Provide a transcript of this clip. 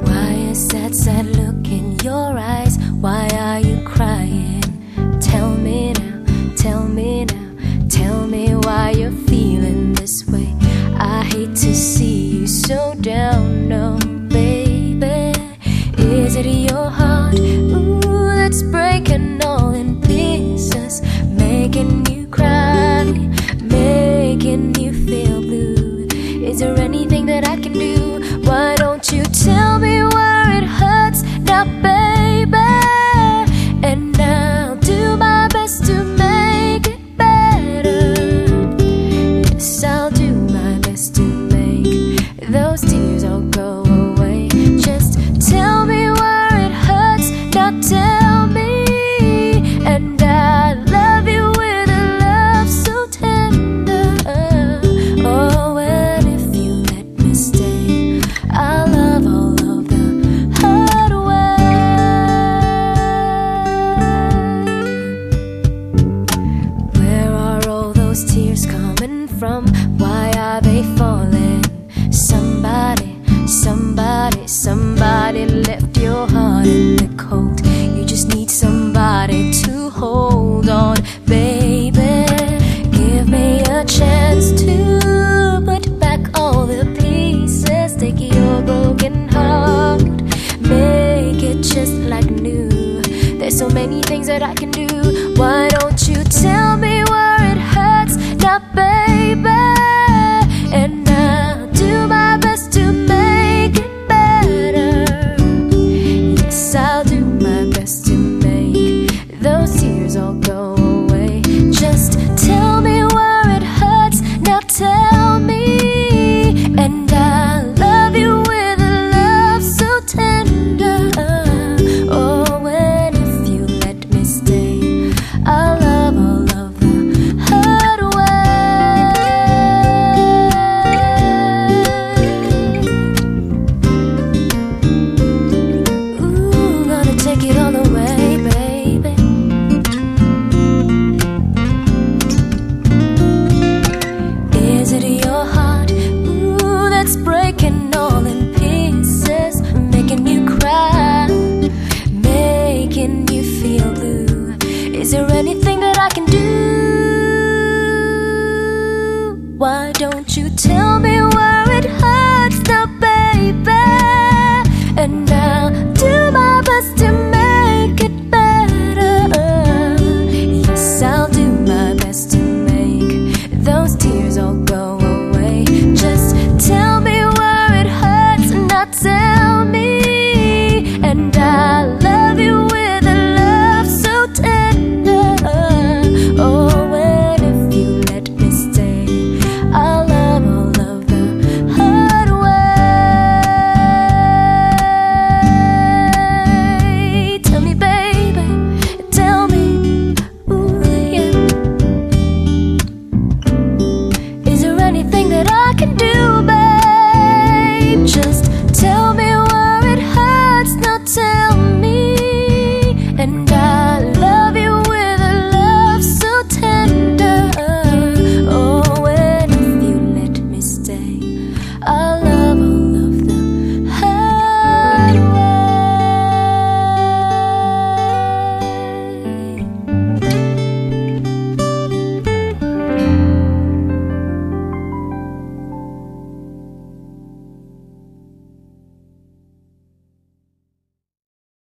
Why is that sad look in your eyes? Why are you crying? Tell me now, tell me now, tell me why you're feeling this way. I hate to see you so down, no, baby. Is it your heart? Tears coming from? Why are they falling? Somebody, somebody, somebody left your heart in the cold. You just need somebody to hold on, baby. Give me a chance to put back all the pieces. Take your broken heart, make it just like new. There's so many things that I can do. broken all in pieces, making you cry, making you feel blue. Is there anything that I can do? Why don't you? myself